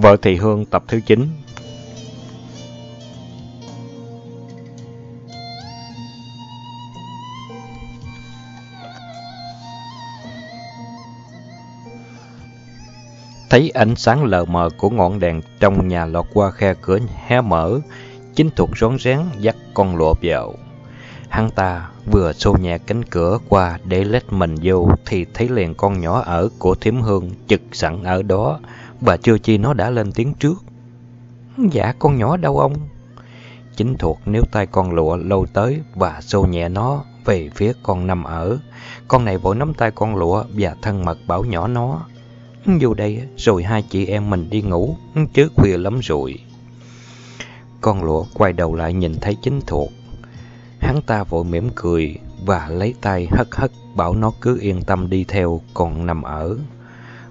Vợ Thị Hương tập thứ 9 Thấy ánh sáng lờ mờ của ngọn đèn trong nhà lọt qua khe cửa hé mở, chính thuộc rón rén dắt con lụa vào. Hắn ta vừa xô nhẹ cánh cửa qua để lết mình vô thì thấy liền con nhỏ ở của thiếm hương chực sẵn ở đó, bà chưa chi nó đã lên tiếng trước. Dạ con nhỏ đâu ông? Chính thuộc nếu tay con lụa lâu tới và xô nhẹ nó về phía con nằm ở. Con này vội nắm tay con lụa và thân mật bảo nhỏ nó. Vô đây rồi hai chị em mình đi ngủ, chứ khuya lắm rồi. Con lụa quay đầu lại nhìn thấy chính thuộc. Hắn ta vội mỉm cười và lấy tay hất hất bảo nó cứ yên tâm đi theo con nằm ở.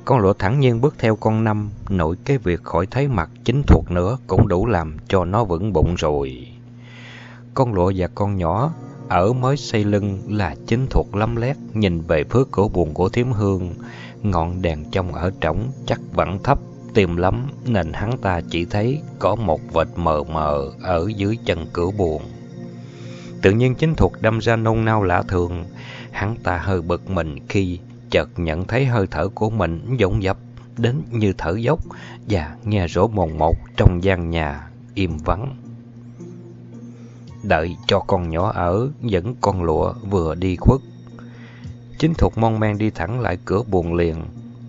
Con lụa thẳng nhiên bước theo con năm, nổi cái việc khỏi thấy mặt chính thuộc nữa cũng đủ làm cho nó vững bụng rồi. Con lụa và con nhỏ ở mới xây lưng là chính thuộc lắm lét nhìn về phía cửa buồn của thiếm hương. Ngọn đèn trong ở trống chắc vẫn thấp, tìm lắm nên hắn ta chỉ thấy có một vệt mờ mờ ở dưới chân cửa buồn. Tự nhiên chính thuộc đâm ra nôn nao lạ thường, hắn ta hơi bực mình khi chợt nhận thấy hơi thở của mình dồn dập đến như thở dốc và nghe rỗ mồn một trong gian nhà im vắng. Đợi cho con nhỏ ở, dẫn con lụa vừa đi khuất. Chính thuộc mon men đi thẳng lại cửa buồn liền.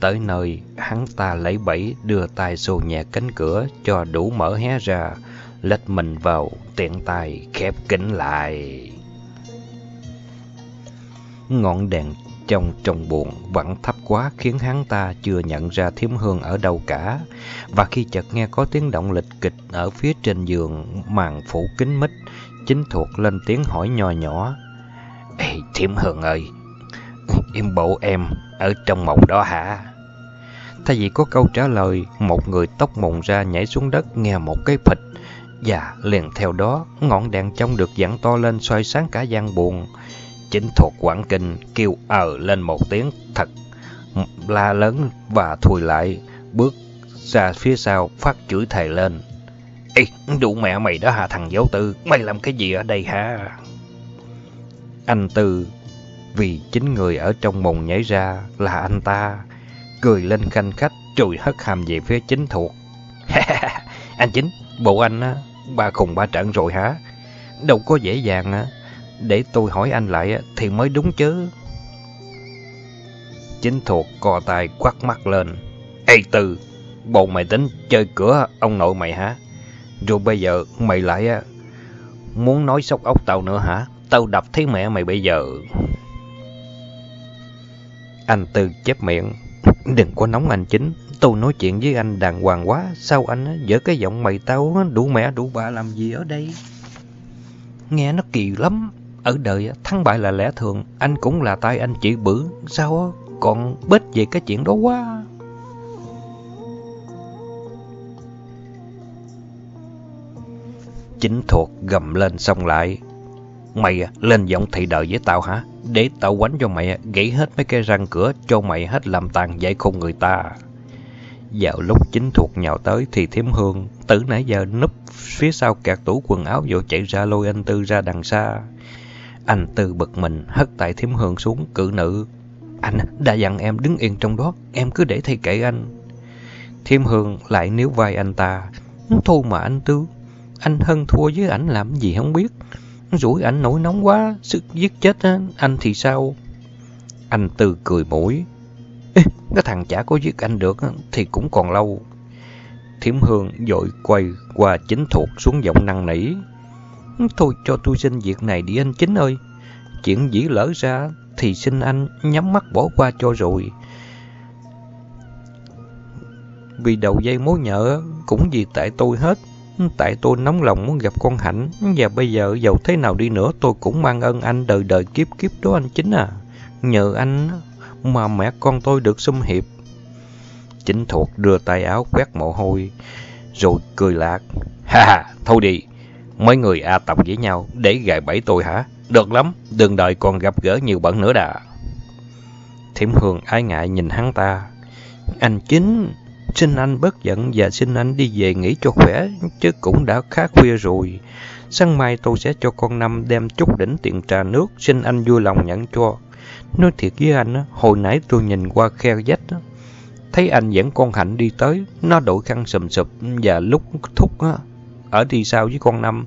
Tới nơi, hắn ta lấy bẫy đưa tay xô nhẹ cánh cửa cho đủ mở hé ra, lách mình vào, tiện tay khép kín lại. Ngọn đèn trong trong buồn vẫn thấp quá khiến hắn ta chưa nhận ra thiếm hương ở đâu cả. Và khi chợt nghe có tiếng động lịch kịch ở phía trên giường màn phủ kín mít, chính thuộc lên tiếng hỏi nhỏ nhỏ. Ê, thiếm hương ơi, im bộ em ở trong mộng đó hả? Thay vì có câu trả lời, một người tóc mộng ra nhảy xuống đất nghe một cái phịch. Và liền theo đó, ngọn đèn trong được dặn to lên soi sáng cả gian buồn. Chính thuộc Quảng Kinh kêu ờ lên một tiếng thật la lớn và thùi lại, bước ra phía sau phát chửi thề lên. Ê, đủ mẹ mày đó hả thằng giáo tư, mày làm cái gì ở đây hả? Anh Tư, vì chính người ở trong mùng nhảy ra là anh ta, cười lên khanh khách rồi hất hàm về phía chính thuộc. anh chính, bộ anh á, ba khùng ba trận rồi hả? Đâu có dễ dàng á. Để tôi hỏi anh lại thì mới đúng chứ. Chính thuộc co tay quắt mắt lên. Ê Tư, bộ mày tính chơi cửa ông nội mày hả? Rồi bây giờ mày lại muốn nói sóc ốc tao nữa hả? Tao đập thấy mẹ mày bây giờ. Anh Tư chép miệng. Đừng có nóng anh chính. Tôi nói chuyện với anh đàng hoàng quá. Sao anh dở cái giọng mày tao đủ mẹ đủ bà làm gì ở đây? Nghe nó kỳ lắm. Ở đời thắng bại là lẽ thường. Anh cũng là tay anh chị bự. Sao còn bết về cái chuyện đó quá. Chính thuộc gầm lên xong lại. Mày lên giọng thị đời với tao hả? Để tao quánh cho mày gãy hết mấy cái răng cửa cho mày hết làm tàn dạy khôn người ta. Vào lúc chính thuộc nhào tới thì thiếm hương, từ nãy giờ núp phía sau kẹt tủ quần áo vội chạy ra lôi anh Tư ra đằng xa. Anh Tư bực mình hất tay thiếm hương xuống cử nữ. Anh đã dặn em đứng yên trong đó, em cứ để thầy kệ anh. Thiêm hương lại níu vai anh ta. Thôi mà anh Tư, anh hân thua với ảnh làm gì không biết. Rủi ảnh nổi nóng quá, sức giết chết anh thì sao? Anh Tư cười mũi. Ê, cái thằng chả có giết anh được thì cũng còn lâu. Thiểm Hương dội quay qua chính thuộc xuống giọng năng nỉ. Thôi cho tôi xin việc này đi anh chính ơi. Chuyện dĩ lỡ ra thì xin anh nhắm mắt bỏ qua cho rồi. Vì đầu dây mối nhợ cũng vì tại tôi hết. Tại tôi nóng lòng muốn gặp con Hạnh, Và bây giờ dầu thế nào đi nữa Tôi cũng mang ơn anh đời đời kiếp kiếp đó anh chính à Nhờ anh mà mẹ con tôi được xung hiệp Chính thuộc đưa tay áo quét mồ hôi, Rồi cười lạc Ha ha, thôi đi Mấy người A tộc với nhau để gài bẫy tôi hả Được lắm Đừng đợi còn gặp gỡ nhiều bẩn nữa đà Thiểm Hương ái ngại nhìn hắn ta Anh chính Xin anh bớt giận và xin anh đi về nghỉ cho khỏe, chứ cũng đã khá khuya rồi. Sáng mai tôi sẽ cho con Năm đem chút đỉnh tiền trà nước, xin anh vui lòng nhận cho. Nói thiệt với anh, hồi nãy tôi nhìn qua khe vách, thấy anh dẫn con Hạnh đi tới, nó đội khăn sùm sụp và lúc thúc ở đi sau với con Năm.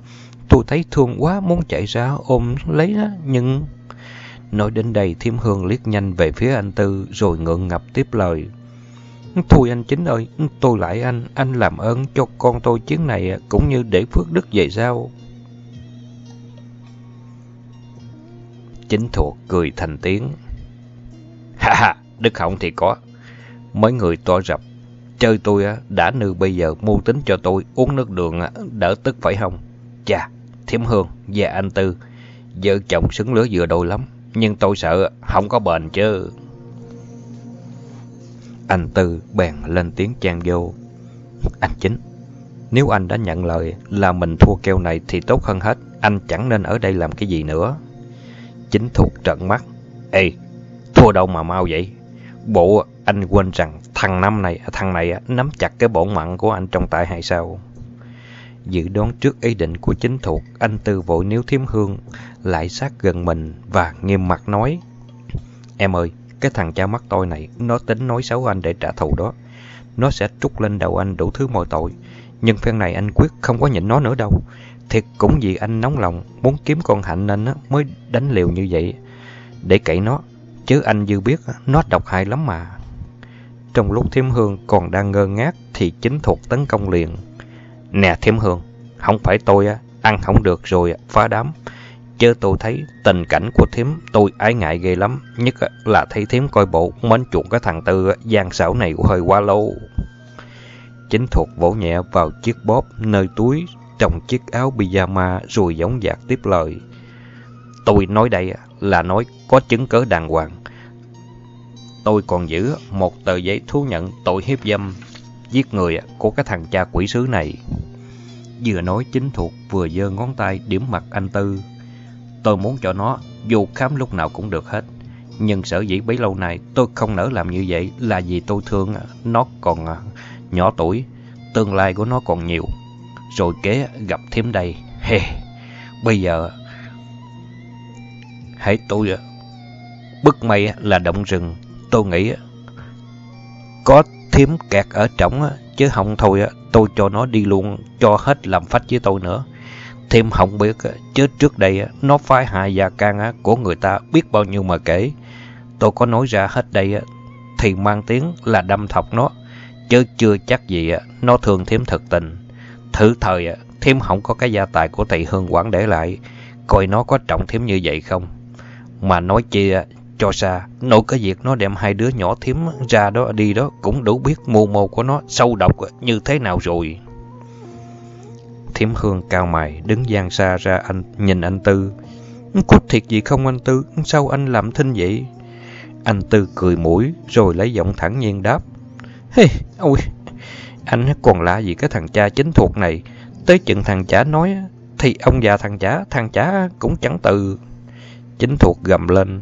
Tôi thấy thương quá muốn chạy ra ôm lấy á, nhưng... Nói đến đây Thiêm Hương liếc nhanh về phía anh Tư rồi ngượng ngập tiếp lời. Thôi anh Chính ơi, tôi lại anh, anh làm ơn cho con tôi chuyến này cũng như để phước đức về sau. Chính thuộc cười thành tiếng. Ha ha, đức họng thì có. Mấy người to rập, chơi tôi đã nư bây giờ mưu tính cho tôi uống nước đường đỡ tức phải không? Chà, Thiểm Hương và anh Tư, vợ chồng xứng lứa vừa đôi lắm, nhưng tôi sợ không có bền chứ. Anh Tư bèn lên tiếng chen vô. Anh Chính, nếu anh đã nhận lời là mình thua keo này thì tốt hơn hết, anh chẳng nên ở đây làm cái gì nữa. Chính thuộc trận mắt. Ê, thua đâu mà mau vậy? Bộ anh quên rằng thằng năm này, à, thằng này nắm chặt cái bổn mạng của anh trong tay hay sao? Dự đoán trước ý định của chính thuộc, anh Tư vội níu thiếm hương, lại sát gần mình và nghiêm mặt nói. Em ơi, cái thằng cha mắt tôi này, nó tính nói xấu anh để trả thù đó. Nó sẽ trút lên đầu anh đủ thứ mọi tội. Nhưng phen này anh quyết không có nhịn nó nữa đâu. Thiệt cũng vì anh nóng lòng, muốn kiếm con Hạnh nên mới đánh liều như vậy. Để cậy nó, chứ anh dư biết nó độc hại lắm mà. Trong lúc Thiểm Hương còn đang ngơ ngác thì chính thuộc tấn công liền. Nè Thiểm Hương, không phải tôi ăn không được rồi phá đám. Chứ tôi thấy tình cảnh của thím tôi ái ngại ghê lắm. Nhất là thấy thím coi bộ mến chuộng cái thằng Tư gian xảo này hơi quá lâu. Chính thuộc vỗ nhẹ vào chiếc bóp nơi túi trong chiếc áo pyjama rồi giống dạc tiếp lời. Tôi nói đây là nói có chứng cớ đàng hoàng. Tôi còn giữ một tờ giấy thú nhận tội hiếp dâm, giết người của cái thằng cha quỷ sứ này. Vừa nói chính thuộc vừa giơ ngón tay điểm mặt anh Tư. Tôi muốn cho nó dù khám lúc nào cũng được hết. Nhưng sở dĩ bấy lâu nay tôi không nỡ làm như vậy là vì tôi thương nó còn à, nhỏ tuổi, tương lai của nó còn nhiều. Rồi kế gặp thêm đây, he, bây giờ hãy tôi à, bức mây là động rừng, tôi nghĩ có thiếm kẹt ở trống chứ không thôi tôi cho nó đi luôn cho hết làm phách với tôi nữa. Thêm không biết, chứ trước đây nó phái hại gia can của người ta biết bao nhiêu mà kể. Tôi có nói ra hết đây thì mang tiếng là đâm thọc nó, chứ chưa chắc gì nó thường thêm thật tình. Thử thời, thêm không có cái gia tài của thầy Hương quản để lại, coi nó có trọng thêm như vậy không. Mà nói chi cho xa, nội cái việc nó đem hai đứa nhỏ thím ra đó đi đó cũng đủ biết mù mô của nó sâu độc như thế nào rồi. Thiếm Hương cao mày, đứng gian xa ra anh nhìn anh Tư. Có thiệt gì không anh Tư? Sao anh làm thinh vậy? Anh Tư cười mũi, rồi lấy giọng thẳng nhiên đáp. Hey, ôi, anh còn lạ gì cái thằng cha chính thuộc này. Tới chừng thằng chả nói, thì ông già thằng chả, thằng chả cũng chẳng từ. Chính thuộc gầm lên.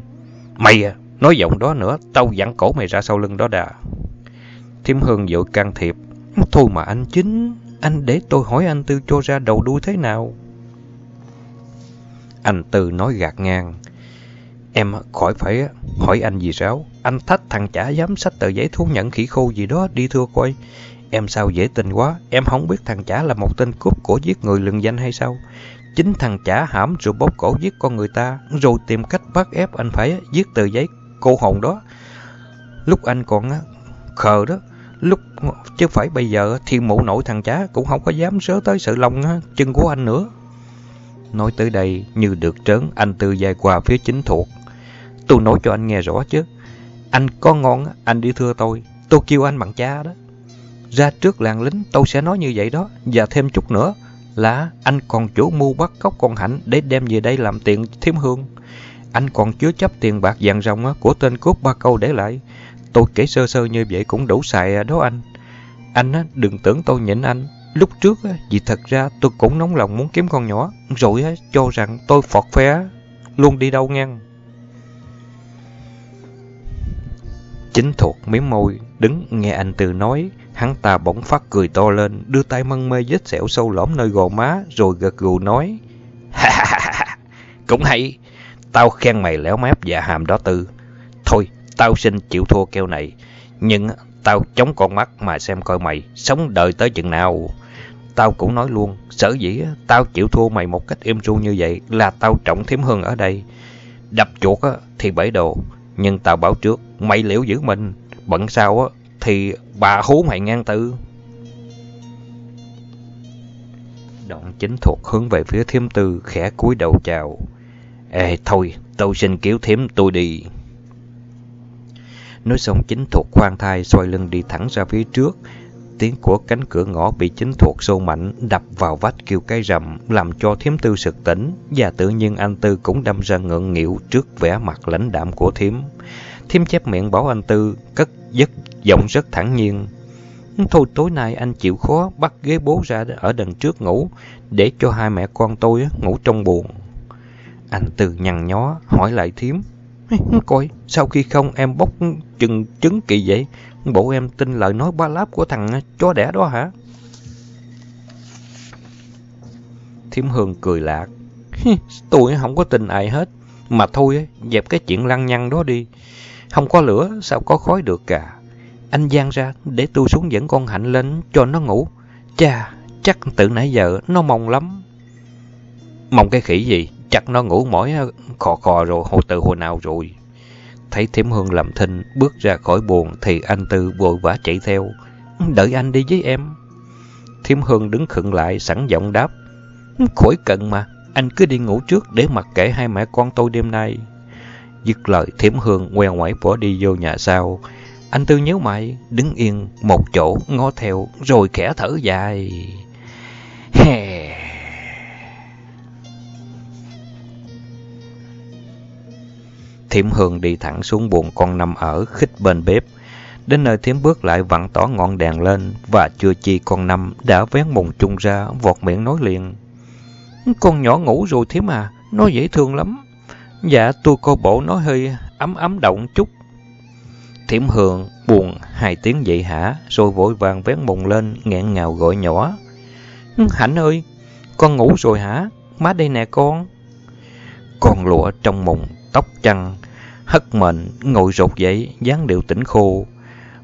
Mày à, nói giọng đó nữa, tao dặn cổ mày ra sau lưng đó đà. Thiêm Hương vội can thiệp. Thôi mà anh chính, anh để tôi hỏi anh Tư cho ra đầu đuôi thế nào. Anh Tư nói gạt ngang. Em à, khỏi phải hỏi anh gì sao? Anh thách thằng chả dám sách tờ giấy thú nhận khỉ khô gì đó đi thưa coi. Em sao dễ tin quá, em không biết thằng chả là một tên cướp cổ giết người lừng danh hay sao? Chính thằng chả hãm rồi bóp cổ giết con người ta, rồi tìm cách bắt ép anh phải giết tờ giấy cô hồn đó. Lúc anh còn khờ đó, lúc chứ phải bây giờ thì mụ nội thằng chả cũng không có dám sớ tới sự lòng chân của anh nữa. Nói tới đây như được trớn, anh từ dài qua phía chính thuộc. Tôi nói cho anh nghe rõ chứ. Anh có ngon, anh đi thưa tôi. Tôi kêu anh bằng cha đó. Ra trước làng lính tôi sẽ nói như vậy đó. Và thêm chút nữa là anh còn chủ mưu bắt cóc con Hạnh để đem về đây làm tiền thiếm hương. Anh còn chứa chấp tiền bạc vàng rồng của tên cướp ba câu để lại. Tôi kể sơ sơ như vậy cũng đủ xài đó anh. Anh đừng tưởng tôi nhịn anh. Lúc trước vì thật ra tôi cũng nóng lòng muốn kiếm con nhỏ. Rồi cho rằng tôi phọt phe luôn đi đâu ngang. Chính thuộc miếng môi, đứng nghe anh từ nói, hắn ta bỗng phát cười to lên, đưa tay mân mê vết sẹo sâu lõm nơi gò má, rồi gật gù nói. Ha ha ha, cũng hay, tao khen mày léo mép và hàm đó Tư. Thôi, tao xin chịu thua keo này, nhưng tao chống con mắt mà xem coi mày sống đời tới chừng nào. Tao cũng nói luôn, sở dĩ tao chịu thua mày một cách êm ru như vậy là tao trọng thím hơn ở đây. Đập chuột thì bảy đồ, nhưng tao bảo trước, mày liễu giữ mình, bận sao thì bà hú mày ngang tự. Đoạn chính thuộc hướng về phía thiếm tư, khẽ cúi đầu chào. Ê, thôi, tôi xin cứu thiếm tôi đi. Nói xong chính thuộc khoan thai xoay lưng đi thẳng ra phía trước. Tiếng của cánh cửa ngõ bị chính thuộc xô mạnh đập vào vách kêu cái rầm làm cho thiếm tư sực tỉnh và tự nhiên anh Tư cũng đâm ra ngượng nghịu trước vẻ mặt lãnh đạm của thiếm. Thiếm chép miệng bảo anh Tư cất giấc giọng rất thẳng nhiên. Thôi tối nay anh chịu khó bắt ghế bố ra ở đằng trước ngủ để cho hai mẹ con tôi ngủ trong buồn. Anh từ nhăn nhó hỏi lại thiếm. Coi, sau khi không em bốc chừng trứng kỳ vậy? Bộ em tin lời nói ba láp của thằng chó đẻ đó hả? Thím Hương cười lạc. Tôi không có tin ai hết. Mà thôi, dẹp cái chuyện lăng nhăng đó đi. Không có lửa, sao có khói được cả. Anh giang ra để tôi xuống dẫn con Hạnh lên cho nó ngủ. Chà, chắc từ nãy giờ nó mong lắm. Mong cái khỉ gì? Chắc nó ngủ mỏi khò khò rồi, hồi từ hồi nào rồi. Thấy Thiểm Hương làm thinh, bước ra khỏi buồn thì anh Tư vội vã chạy theo. Đợi anh đi với em. Thiểm Hương đứng khựng lại, sẵn giọng đáp. Khỏi cần mà, anh cứ đi ngủ trước để mặc kệ hai mẹ con tôi đêm nay. Dứt lời Thiểm Hương ngoe ngoải bỏ đi vô nhà sau. Anh Tư nhớ mày, đứng yên một chỗ ngó theo rồi khẽ thở dài. Hè. Thiểm Hương đi thẳng xuống buồng con năm ở khích bên bếp. Đến nơi Thiểm bước lại vặn tỏ ngọn đèn lên và chưa chi con năm đã vén mùng chung ra vọt miệng nói liền. Con nhỏ ngủ rồi Thiểm à, nó dễ thương lắm. Dạ tôi cô bộ nó hơi ấm ấm động chút. Thiểm Hương buồn hai tiếng vậy hả, rồi vội vàng vén mùng lên, nghẹn ngào gọi nhỏ. Ừ, Hạnh ơi, con ngủ rồi hả? Má đây nè con. Con lụa trong mùng, tóc chăn, hất mệnh, ngồi rụt dậy, dáng điệu tỉnh khô.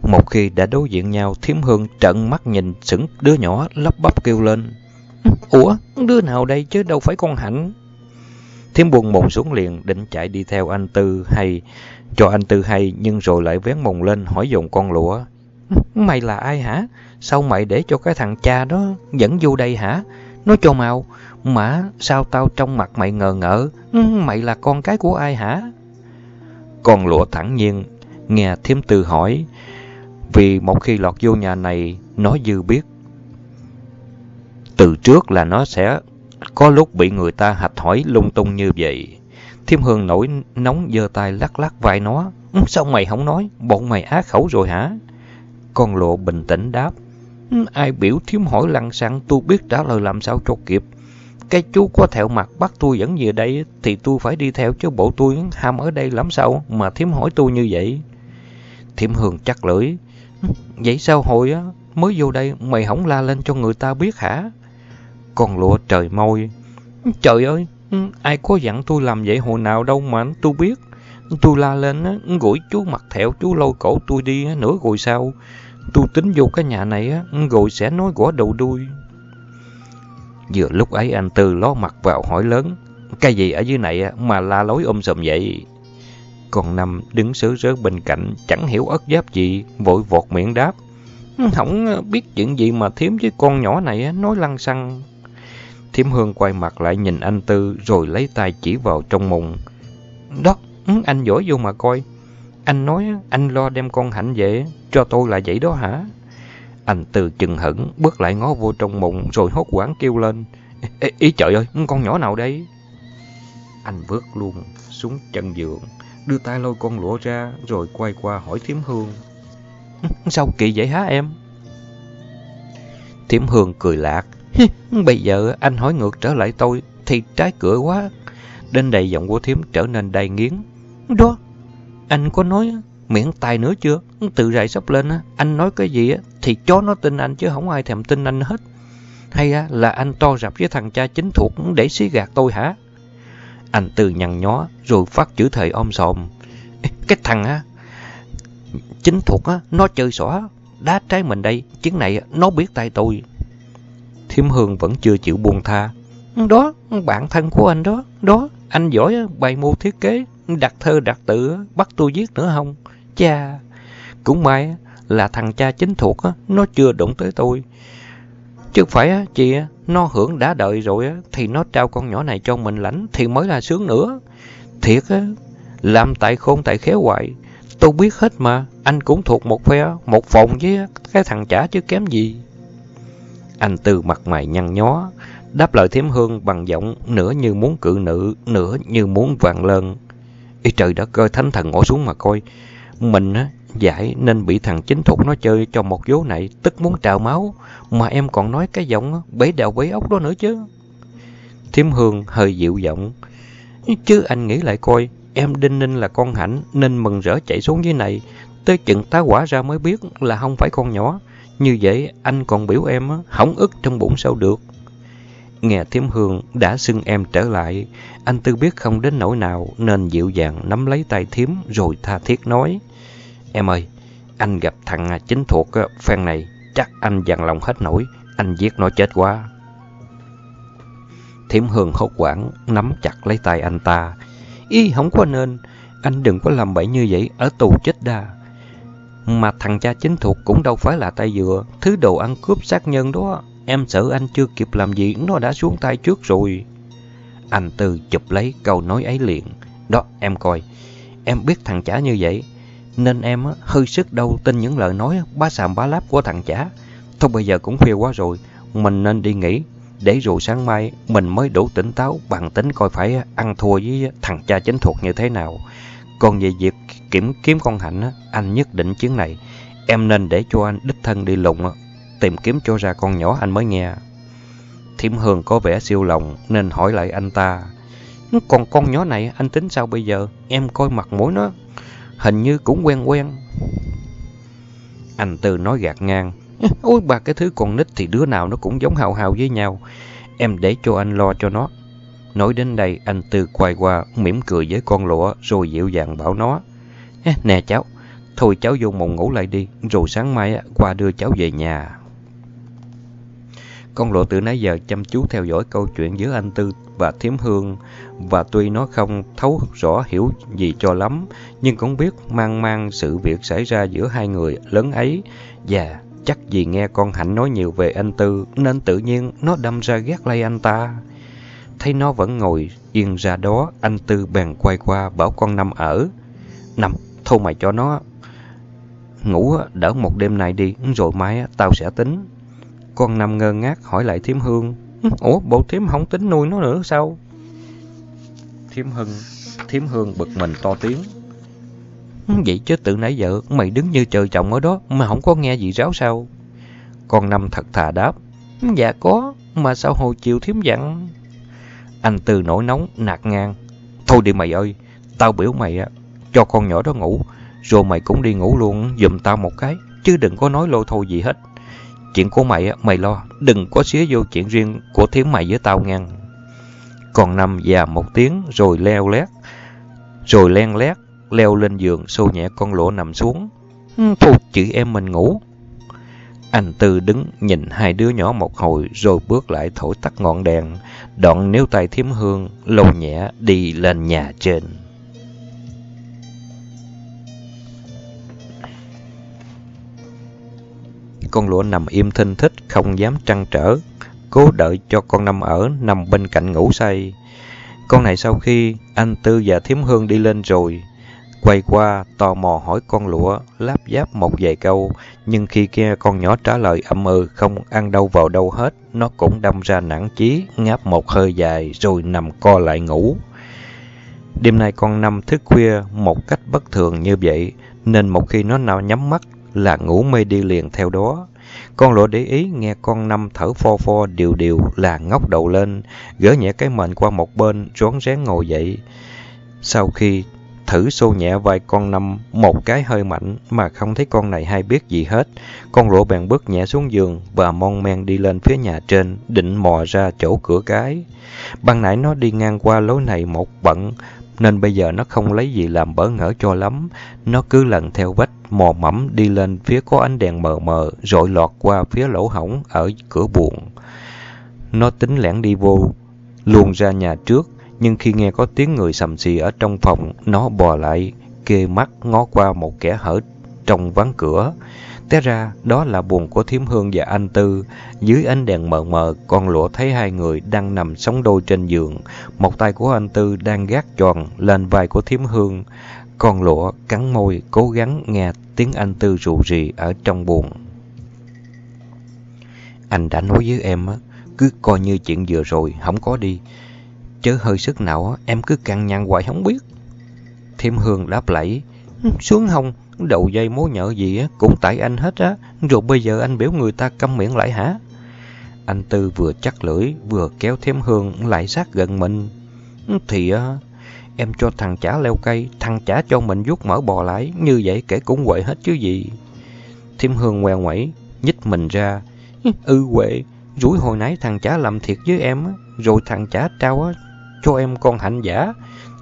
Một khi đã đối diện nhau, Thiểm Hương trận mắt nhìn sững đứa nhỏ lắp bắp kêu lên. Ủa, đứa nào đây chứ đâu phải con Hạnh? Thiểm buồn mùng xuống liền, định chạy đi theo anh Tư hay cho anh Tư hay nhưng rồi lại vén mồng lên hỏi dồn con lụa. Mày là ai hả? Sao mày để cho cái thằng cha đó dẫn vô đây hả? Nói cho màu, mà sao tao trong mặt mày ngờ ngỡ, mày là con cái của ai hả? Con lụa thẳng nhiên, nghe thiếm tư hỏi, vì một khi lọt vô nhà này, nó dư biết. Từ trước là nó sẽ có lúc bị người ta hạch hỏi lung tung như vậy. Thiêm Hương nổi nóng giơ tay lắc lắc vai nó. Ừ, sao mày không nói? Bọn mày á khẩu rồi hả? Con lộ bình tĩnh đáp. Ừ, ai biểu thiếm hỏi lăng xăng tôi biết trả lời làm sao cho kịp. Cái chú có thẹo mặt bắt tôi dẫn về đây thì tôi phải đi theo chứ bộ tôi ham ở đây lắm sao mà thiếm hỏi tôi như vậy. Thiểm Hương chắc lưỡi. Ừ, vậy sao hồi á mới vô đây mày không la lên cho người ta biết hả? Con lụa trời môi. Trời ơi, Ừ, ai có dặn tôi làm vậy hồi nào đâu mà tôi biết. Tôi la lên, á, gũi chú mặt thẹo, chú lôi cổ tôi đi nữa rồi sao? Tôi tính vô cái nhà này rồi sẽ nói gõ đầu đuôi. Vừa lúc ấy anh Tư ló mặt vào hỏi lớn. Cái gì ở dưới này mà la lối ôm sầm vậy? Còn Năm đứng sớ rớ bên cạnh, chẳng hiểu ớt giáp gì, vội vọt miệng đáp. Không biết chuyện gì mà thiếm với con nhỏ này nói lăng xăng. Thiếm Hương quay mặt lại nhìn anh Tư rồi lấy tay chỉ vào trong mùng. Đó, ừ, anh giỏi vô mà coi. Anh nói anh lo đem con Hạnh về, cho tôi là vậy đó hả? Anh Tư chừng hững, bước lại ngó vô trong mùng rồi hốt quảng kêu lên. Ê, ý trời ơi, con nhỏ nào đây? Anh bước luôn xuống chân giường, đưa tay lôi con lũa ra rồi quay qua hỏi Thiếm Hương. Ừ, sao kỳ vậy hả em? Thiểm Hương cười lạc. Bây giờ anh hỏi ngược trở lại tôi thì trái cửa quá. Đến đây giọng của thiếm trở nên đầy nghiến. Đó, anh có nói miễn tài nữa chưa? Từ rày sắp lên á, anh nói cái gì á, thì cho nó tin anh chứ không ai thèm tin anh hết. Hay là anh to rập với thằng cha chính thuộc để xí gạt tôi hả? Anh từ nhằn nhó rồi phát chữ thầy om sòm. Cái thằng á, chính thuộc á, nó chơi xóa, đá trái mình đây, chuyến này nó biết tay tôi. Thiếm Hương vẫn chưa chịu buông tha. Đó, bạn thân của anh đó, đó, anh giỏi bày mưu thiết kế, đặt thơ đặt tự, bắt tôi viết nữa không? Cha, cũng may là thằng cha chính thuộc nó chưa đụng tới tôi. Chứ phải chị, nó hưởng đã đợi rồi thì nó trao con nhỏ này cho mình lãnh thì mới là sướng nữa. Thiệt làm tại khôn tại khéo hoài, tôi biết hết mà, anh cũng thuộc một phe, một phòng với cái thằng chả chứ kém gì. Anh Tư mặt mày nhăn nhó, đáp lời thiếm hương bằng giọng nửa như muốn cự nữ, nửa như muốn vàng lơn. Ý trời đã cơ thánh thần ngồi xuống mà coi. Mình á, giải nên bị thằng chính thục nó chơi cho một vố này, tức muốn trào máu. Mà em còn nói cái giọng bế đạo bế ốc đó nữa chứ. Thiếm hương hơi dịu giọng. Chứ anh nghĩ lại coi, em đinh ninh là con hạnh nên mừng rỡ chạy xuống dưới này. Tới chừng tá quả ra mới biết là không phải con nhỏ. Như vậy anh còn biểu em hỏng ức trong bụng sao được. Nghe thiếm hương đã xưng em trở lại, anh Tư biết không đến nỗi nào nên dịu dàng nắm lấy tay thiếm rồi tha thiết nói. Em ơi, anh gặp thằng chính thuộc phen này, chắc anh dằn lòng hết nổi, anh giết nó chết quá. Thiểm hương hốt quảng, nắm chặt lấy tay anh ta. Ý, không có nên, anh đừng có làm bậy như vậy, ở tù chết đa. Mà thằng cha chính thuộc cũng đâu phải là tay dựa thứ đồ ăn cướp sát nhân đó. Em sợ anh chưa kịp làm gì, nó đã xuống tay trước rồi. Anh Tư chụp lấy câu nói ấy liền. Đó, em coi, em biết thằng chả như vậy, nên em hơi sức đâu tin những lời nói bá sàm bá láp của thằng chả. Thôi bây giờ cũng khuya quá rồi, mình nên đi nghỉ, để rồi sáng mai mình mới đủ tỉnh táo bằng tính coi phải ăn thua với thằng cha chính thuộc như thế nào. Còn về việc kiểm kiếm con Hạnh, á anh nhất định chuyến này, em nên để cho anh đích thân đi lùng, tìm kiếm cho ra con nhỏ anh mới nghe. Thiểm Hương có vẻ siêu lòng nên hỏi lại anh ta. Còn con nhỏ này anh tính sao bây giờ? Em coi mặt mũi nó hình như cũng quen quen. Anh Tư nói gạt ngang. Ôi bà cái thứ con nít thì đứa nào nó cũng giống hào hào với nhau. Em để cho anh lo cho nó. Nói đến đây anh Tư quay qua mỉm cười với con lụa rồi dịu dàng bảo nó. Nè cháu, thôi cháu vô mộng ngủ lại đi, rồi sáng mai qua đưa cháu về nhà. Con lộ từ nãy giờ chăm chú theo dõi câu chuyện giữa anh Tư và Thiếm Hương và tuy nó không thấu rõ hiểu gì cho lắm nhưng cũng biết mang mang sự việc xảy ra giữa hai người lớn ấy và chắc vì nghe con Hạnh nói nhiều về anh Tư nên tự nhiên nó đâm ra ghét lây anh ta. Thấy nó vẫn ngồi yên ra đó anh Tư bèn quay qua bảo con Năm ở. Năm, thôi mày cho nó ngủ đỡ một đêm này đi rồi mai tao sẽ tính. Con nằm ngơ ngác hỏi lại Thiếm Hương. Ủa, bộ Thiếm không tính nuôi nó nữa sao? Thiếm Hưng, Thiếm Hương bực mình to tiếng. Vậy chứ từ nãy giờ mày đứng như trời trọng ở đó mà không có nghe gì ráo sao? Con Năm thật thà đáp. Dạ có, mà sao hồi chiều Thiếm dặn? Anh Tư nổi nóng, nạt ngang. Thôi đi mày ơi, tao biểu mày á cho con nhỏ đó ngủ, rồi mày cũng đi ngủ luôn giùm tao một cái, chứ đừng có nói lô thôi gì hết. Chuyện của mày á mày lo, đừng có xía vô chuyện riêng của thiếu mày với tao ngang. Còn nằm già một tiếng rồi leo lét, rồi len lét, leo lên giường xô nhẹ con lỗ nằm xuống. Thôi chị em mình ngủ. Anh Tư đứng nhìn hai đứa nhỏ một hồi rồi bước lại thổi tắt ngọn đèn, đoạn nếu tay thiếm hương, lầu nhẹ đi lên nhà trên. Con lụa nằm im thinh thích, không dám trăn trở, cố đợi cho con Năm ở nằm bên cạnh ngủ say. Con này sau khi anh Tư và Thiếm Hương đi lên rồi, quay qua tò mò hỏi con lụa, láp giáp một vài câu, nhưng khi nghe con nhỏ trả lời ậm ừ không ăn đâu vào đâu hết, nó cũng đâm ra nản chí, ngáp một hơi dài rồi nằm co lại ngủ. Đêm nay con Năm thức khuya một cách bất thường như vậy, nên một khi nó nào nhắm mắt là ngủ mê đi liền theo đó. Con lỗ để ý nghe con năm thở pho pho điều điều là ngóc đầu lên, gỡ nhẹ cái mền qua một bên, rón rén ngồi dậy. Sau khi thử xô nhẹ vài con nằm, một cái hơi mạnh mà không thấy con này hay biết gì hết. Con rỗ bèn bước nhẹ xuống giường và mon men đi lên phía nhà trên, định mò ra chỗ cửa cái. Ban nãy nó đi ngang qua lối này một bận, nên bây giờ nó không lấy gì làm bỡ ngỡ cho lắm. Nó cứ lần theo vách, mò mẫm đi lên phía có ánh đèn mờ mờ, rồi lọt qua phía lỗ hổng ở cửa buồng. Nó tính lẻn đi vô, luồn ra nhà trước, nhưng khi nghe có tiếng người sầm xì ở trong phòng, nó bò lại, kê mắt ngó qua một kẻ hở trong ván cửa. Té ra, đó là buồng của Thiếm Hương và anh Tư. Dưới ánh đèn mờ mờ, con lụa thấy hai người đang nằm sóng đôi trên giường. Một tay của anh Tư đang gác tròn lên vai của Thiếm Hương. Con lụa cắn môi, cố gắng nghe tiếng anh Tư rụ rì ở trong buồng. Anh đã nói với em, cứ coi như chuyện vừa rồi, không có đi. Chớ hơi sức nào, em cứ căng nhăn hoài không biết. Thiêm Hương đáp lại, xuống hồng, đầu dây mối nhợ gì cũng tại anh hết á, rồi bây giờ anh biểu người ta câm miệng lại hả? Anh Tư vừa chắc lưỡi, vừa kéo Thiêm Hương lại sát gần mình. Thì em cho thằng chả leo cây, thằng chả cho mình vuốt mở bò lại, như vậy kể cũng quậy hết chứ gì. Thiêm Hương ngoe ngoẩy, nhích mình ra. Ừ quệ, rủi hồi nãy thằng chả làm thiệt với em, rồi thằng chả trao cho em con hạnh giả,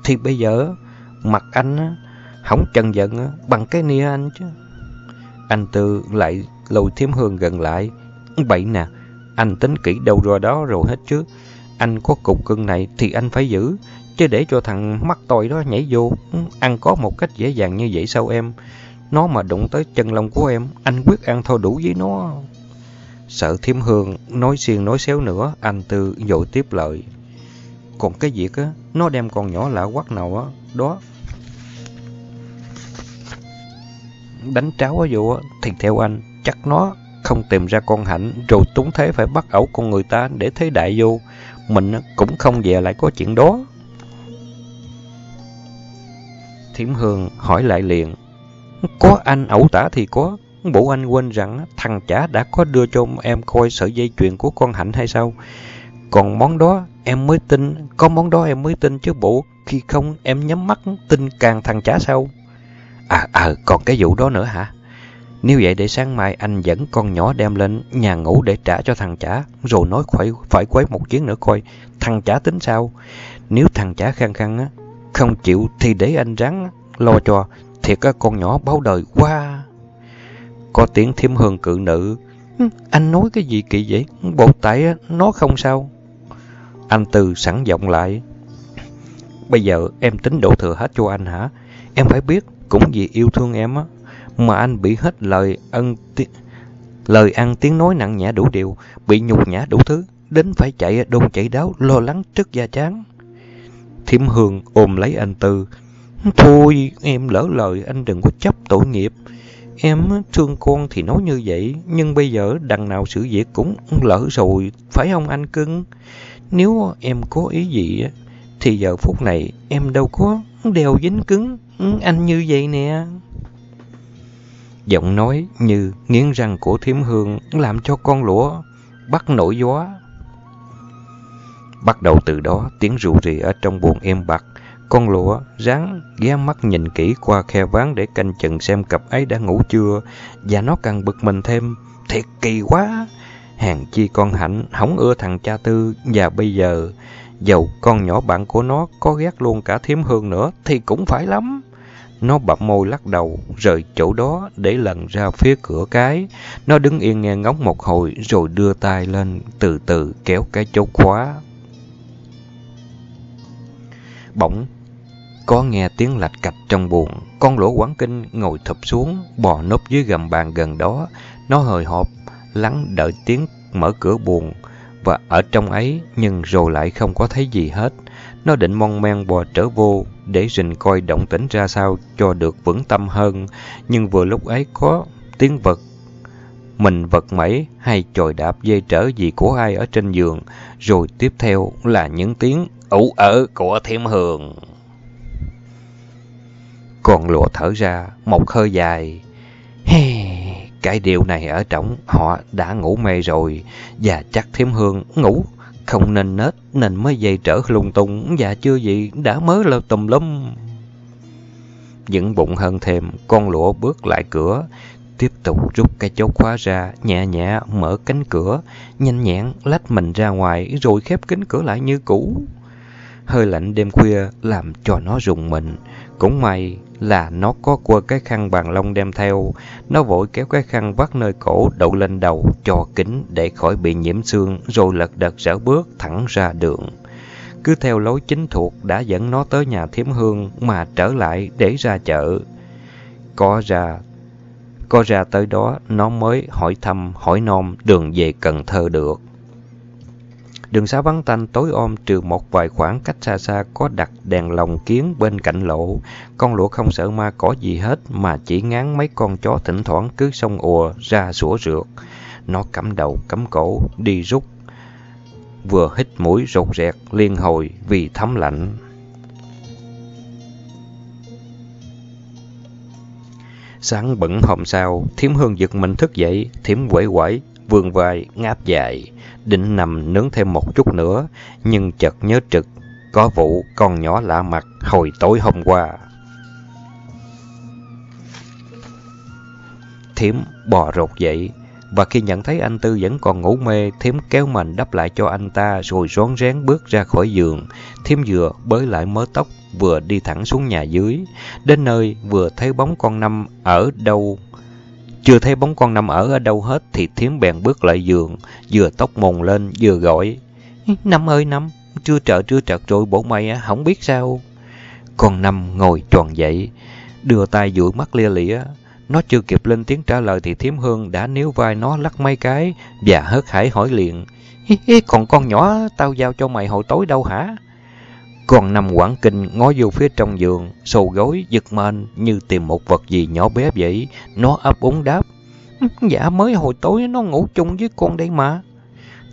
thì bây giờ mặt anh không chần giận bằng cái nia anh chứ. Anh Tư lại lùi thiếm hương gần lại. Bậy nè, anh tính kỹ đâu rồi đó rồi hết chứ. Anh có cục cưng này thì anh phải giữ, chứ để cho thằng mắt tồi đó nhảy vô, ừ, ăn có một cách dễ dàng như vậy sao em? Nó mà đụng tới chân lông của em, anh quyết ăn thôi đủ với nó. Sợ thiếm hương, nói xiên nói xéo nữa, anh Tư dội tiếp lời. Còn cái việc á, nó đem con nhỏ lạ quắc nào á, đó. Đánh tráo vô á, thì theo anh, chắc nó không tìm ra con hạnh, rồi túng thế phải bắt ẩu con người ta để thấy đại vô. Mình cũng không về lại có chuyện đó. Thiểm Hương hỏi lại liền. Có anh ẩu tả thì có. Bộ anh quên rằng thằng chả đã có đưa cho em coi sợi dây chuyền của con Hạnh hay sao? Còn món đó em mới tin, có món đó em mới tin chứ bộ, khi không em nhắm mắt tin càng thằng chả sao? À, à, còn cái vụ đó nữa hả? Nếu vậy để sáng mai anh dẫn con nhỏ đem lên nhà ngủ để trả cho thằng chả, rồi nói phải, phải quấy một chuyến nữa coi, thằng chả tính sao? Nếu thằng chả khăng khăng á, không chịu thì để anh ráng lo cho, thiệt á con nhỏ báo đời quá. Có tiếng thêm hương cự nữ, anh nói cái gì kỳ vậy? Bộ tại nó không sao. Anh Tư sẵn giọng lại. Bây giờ em tính đổ thừa hết cho anh hả? Em phải biết, cũng vì yêu thương em á, mà anh bị hết lời ân lời ăn tiếng nói nặng nhã đủ điều, bị nhục nhã đủ thứ, đến phải chạy đôn chạy đáo, lo lắng trước da chán. Thiểm Hương ôm lấy anh Tư. Thôi, em lỡ lời, anh đừng có chấp tội nghiệp. Em thương con thì nói như vậy, nhưng bây giờ đằng nào sự việc cũng lỡ rồi, phải không anh cưng? Nếu em cố ý gì, thì giờ phút này em đâu có đeo dính cứng anh như vậy nè. Giọng nói như nghiến răng của thiếm hương làm cho con lũa bắt nổi gió. Bắt đầu từ đó, tiếng rượu rì ở trong buồng êm bặt. Con lụa ráng ghé mắt nhìn kỹ qua khe ván để canh chừng xem cặp ấy đã ngủ chưa. Và nó càng bực mình thêm. Thiệt kỳ quá! Hàng chi con hạnh không ưa thằng cha tư và bây giờ dầu con nhỏ bạn của nó có ghét luôn cả thiếm hương nữa thì cũng phải lắm. Nó bậm môi lắc đầu, rời chỗ đó để lần ra phía cửa cái. Nó đứng yên nghe ngóng một hồi rồi đưa tay lên từ từ kéo cái chốt khóa. Bỗng, có nghe tiếng lạch cạch trong buồng. Con lỗ quán kinh ngồi thụp xuống, bò núp dưới gầm bàn gần đó. Nó hơi hộp, lắng đợi tiếng mở cửa buồn và ở trong ấy nhưng rồi lại không có thấy gì hết. Nó định mon men bò trở vô để rình coi động tĩnh ra sao cho được vững tâm hơn, nhưng vừa lúc ấy có tiếng vật mình vật mẩy hay chồi đạp dây trở gì của ai ở trên giường, rồi tiếp theo là những tiếng ủ ở của Thiêm hường. Còn lụa thở ra, một hơi dài. Hey, cái điều này ở trong họ đã ngủ mê rồi, và chắc thiểm hương ngủ không nên nết nên mới dây trở lung tung và chưa gì đã mới lơ tùm lum. những bụng hơn thêm, con lụa bước lại cửa, tiếp tục rút cái chốt khóa ra, nhẹ nhẹ mở cánh cửa, nhanh nhẹn lách mình ra ngoài rồi khép kính cửa lại như cũ. Hơi lạnh đêm khuya làm cho nó rùng mình. Cũng may là nó có qua cái khăn bàn lông đem theo. Nó vội kéo cái khăn vắt nơi cổ, đậu lên đầu, cho kính để khỏi bị nhiễm xương, rồi lật đật rỡ bước thẳng ra đường. Cứ theo lối chính thuộc đã dẫn nó tới nhà thiếm hương mà trở lại để ra chợ. Có ra có ra tới đó, nó mới hỏi thăm, hỏi non đường về Cần Thơ được. Đường xá vắng tanh tối om trừ một vài khoảng cách xa xa có đặt đèn lồng kiến bên cạnh lộ. Con lũa không sợ ma cỏ gì hết mà chỉ ngán mấy con chó thỉnh thoảng cứ sông ùa ra sủa rượt. Nó cắm đầu cắm cổ đi rút. Vừa hít mũi rột rẹt liên hồi vì thấm lạnh. Sáng bẩn hôm sau, thiếm hương giật mình thức dậy, thiếm quẩy quẩy, vườn vai, ngáp dài, định nằm nướng thêm một chút nữa, nhưng chợt nhớ trực, có vụ con nhỏ lạ mặt hồi tối hôm qua. Thiếm bò rột dậy, và khi nhận thấy anh Tư vẫn còn ngủ mê, Thiếm kéo mình đắp lại cho anh ta rồi rón rén bước ra khỏi giường. Thiếm vừa bới lại mớ tóc, vừa đi thẳng xuống nhà dưới. Đến nơi vừa thấy bóng con Năm ở đâu chưa thấy bóng con Năm ở ở đâu hết thì Thiếm bèn bước lại giường, vừa tóc mồn lên vừa gọi. Năm ơi Năm, chưa trợ chưa trật rồi bổ mày không biết sao. Con Năm ngồi tròn dậy, đưa tay dụi mắt lia lịa. Nó chưa kịp lên tiếng trả lời thì Thiếm Hương đã níu vai nó lắc mấy cái và hớt hải hỏi liền. Còn con nhỏ tao giao cho mày hồi tối đâu hả? Con nằm quảng kinh ngó vô phía trong giường, sầu gối giật mình như tìm một vật gì nhỏ bé vậy. Nó ấp úng đáp. Dạ mới hồi tối nó ngủ chung với con đây mà.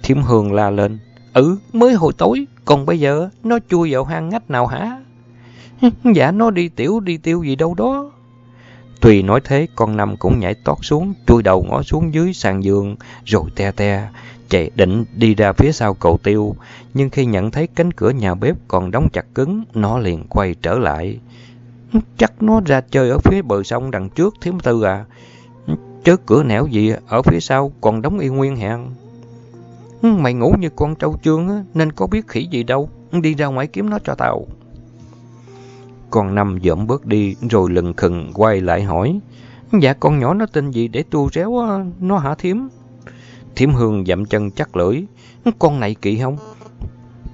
Thiểm Hương la lên. Ừ, mới hồi tối, còn bây giờ nó chui vào hang ngách nào hả? Dạ nó đi tiểu đi tiêu gì đâu đó. Tùy nói thế, con Năm cũng nhảy tót xuống, chui đầu ngó xuống dưới sàn giường, rồi te te, chạy định đi ra phía sau cầu tiêu, nhưng khi nhận thấy cánh cửa nhà bếp còn đóng chặt cứng, nó liền quay trở lại. Chắc nó ra chơi ở phía bờ sông đằng trước thiếm tư à. Chứ cửa nẻo gì ở phía sau còn đóng y nguyên hẹn. Mày ngủ như con trâu chương á, nên có biết khỉ gì đâu. Đi ra ngoài kiếm nó cho tao. Con Năm dẫm bước đi rồi lừng khừng quay lại hỏi. Dạ con nhỏ nó tên gì để tu réo nó hả thiếm? Thiểm Hương dậm chân chắc lưỡi. Con này kỳ không?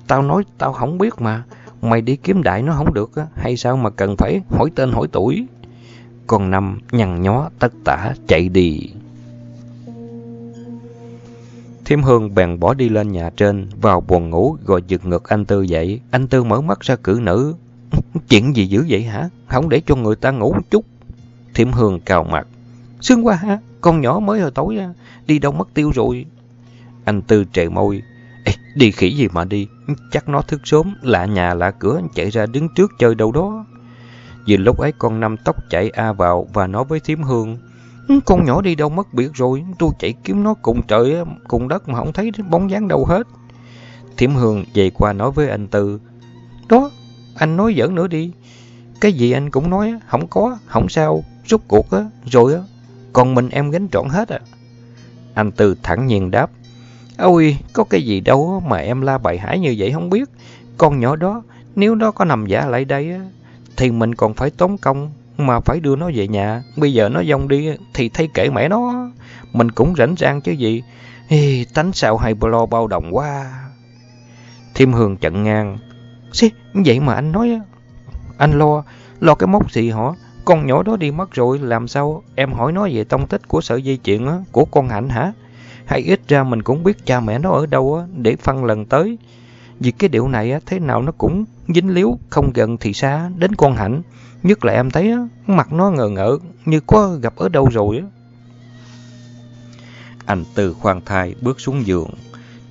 Tao nói tao không biết mà. Mày đi kiếm đại nó không được á, hay sao mà cần phải hỏi tên hỏi tuổi? Con Năm nhăn nhó tất tả chạy đi. Thiểm Hương bèn bỏ đi lên nhà trên, vào buồn ngủ gọi giật ngực anh Tư dậy. Anh Tư mở mắt ra cử nữ. Chuyện gì dữ vậy hả? Không để cho người ta ngủ một chút. Thiểm Hương cào mặt. Sương qua ha, Con nhỏ mới hồi tối à, đi đâu mất tiêu rồi. Anh Tư trề môi. Ê, đi khỉ gì mà đi, chắc nó thức sớm, lạ nhà lạ cửa, chạy ra đứng trước chơi đâu đó. Vì lúc ấy con năm tóc chạy A vào và nói với thím Hương. Ừ, con nhỏ đi đâu mất biệt rồi, tôi chạy kiếm nó cùng trời, à, cùng đất mà không thấy bóng dáng đâu hết. Thiểm Hương về qua nói với anh Tư. Đó, anh nói giỡn nữa đi. Cái gì anh cũng nói, không có, không sao, rút cuộc á, rồi á, còn mình em gánh trọn hết à. Anh Tư thẳng nhiên đáp. Ôi, có cái gì đâu mà em la bậy hải như vậy không biết. Con nhỏ đó, nếu nó có nằm giả lại đây, thì mình còn phải tốn công mà phải đưa nó về nhà. Bây giờ nó dông đi thì thay kể mẹ nó. Mình cũng rảnh rang chứ gì. Ê, tánh sao hay lo bao đồng quá. Thiêm Hương chặn ngang. Xí, vậy mà anh nói anh lo, lo cái mốc gì hả? Con nhỏ đó đi mất rồi, làm sao em hỏi nó về tông tích của sợi dây chuyện á, của con Hạnh hả? Hay ít ra mình cũng biết cha mẹ nó ở đâu á, để phân lần tới. Vì cái điều này á, thế nào nó cũng dính líu, không gần thì xa, đến con Hạnh. Nhất là em thấy á, mặt nó ngờ ngợ, như có gặp ở đâu rồi á. Anh từ khoan thai bước xuống giường,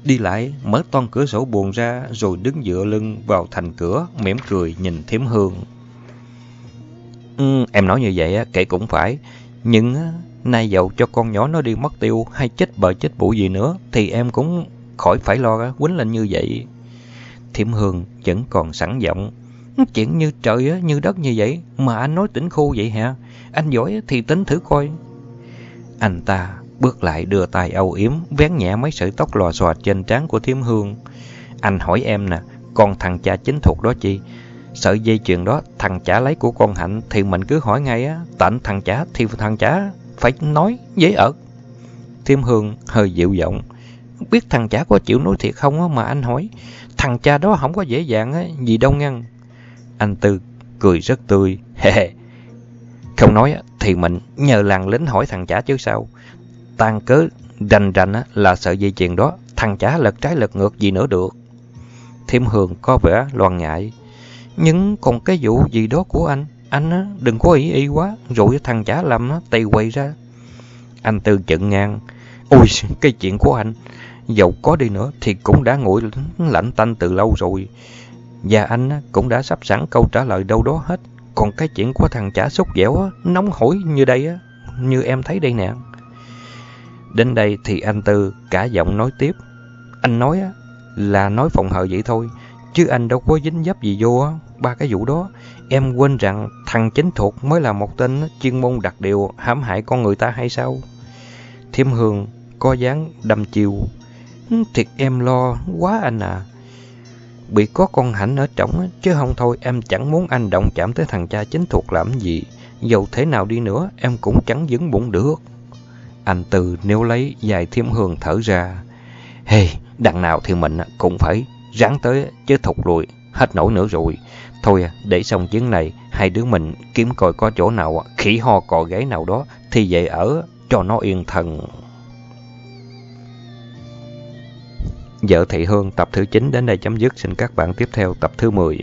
đi lại, mở toan cửa sổ buồn ra, rồi đứng dựa lưng vào thành cửa, mỉm cười nhìn thiếm hương. Ừ, em nói như vậy á, kể cũng phải. Nhưng á, nay dầu cho con nhỏ nó đi mất tiêu hay chết bờ chết bụi gì nữa thì em cũng khỏi phải lo quýnh lên như vậy. Thiểm Hương vẫn còn sẵn giọng. Chuyện như trời á, như đất như vậy mà anh nói tỉnh khu vậy hả? Anh giỏi thì tính thử coi. Anh ta bước lại đưa tay âu yếm, vén nhẹ mấy sợi tóc lòa xòa trên trán của Thiểm Hương. Anh hỏi em nè, con thằng cha chính thuộc đó chi? Sợi dây chuyền đó thằng chả lấy của con Hạnh thì mình cứ hỏi ngay á, tạnh thằng chả thì thằng chả phải nói dễ ợt Thiêm Hương hơi dịu giọng, biết thằng chả có chịu nói thiệt không á mà anh hỏi, thằng cha đó không có dễ dàng á, gì đâu ngăn. Anh Tư cười rất tươi, hề Không nói á, thì mình nhờ làng lính hỏi thằng chả chứ sao. Tan cớ rành rành á, là sợi dây chuyền đó, thằng chả lật trái lật ngược gì nữa được. Thiêm Hương có vẻ loan ngại, nhưng còn cái vụ gì đó của anh, anh á, đừng có ý ý quá, rồi thằng chả làm nó tì quậy ra. Anh Tư chận ngang, ôi cái chuyện của anh, dầu có đi nữa thì cũng đã nguội lạnh tanh từ lâu rồi. Và anh cũng đã sắp sẵn câu trả lời đâu đó hết. Còn cái chuyện của thằng chả xúc dẻo nóng hổi như đây á, như em thấy đây nè. Đến đây thì anh Tư cả giọng nói tiếp. Anh nói á, là nói phòng hờ vậy thôi, chứ anh đâu có dính dấp gì vô á ba cái vụ đó. Em quên rằng thằng chính thuộc mới là một tên chuyên môn đặc điều hãm hại con người ta hay sao? Thiêm Hương có dáng đâm chiều. Ừ, thiệt em lo quá anh à. Bị có con hạnh ở trống chứ không thôi em chẳng muốn anh động chạm tới thằng cha chính thuộc làm gì. Dầu thế nào đi nữa em cũng chẳng dứng bụng được. Anh Từ nếu lấy dài Thiêm Hương thở ra. Hey, đằng nào thì mình cũng phải ráng tới chứ thụt lùi hết nổi nữa rồi. Thôi à, để xong chuyến này, hai đứa mình kiếm coi có chỗ nào à. khỉ ho cò gáy nào đó thì về ở cho nó yên thần. Vợ Thị Hương tập thứ 9 đến đây chấm dứt. Xin các bạn tiếp theo tập thứ 10.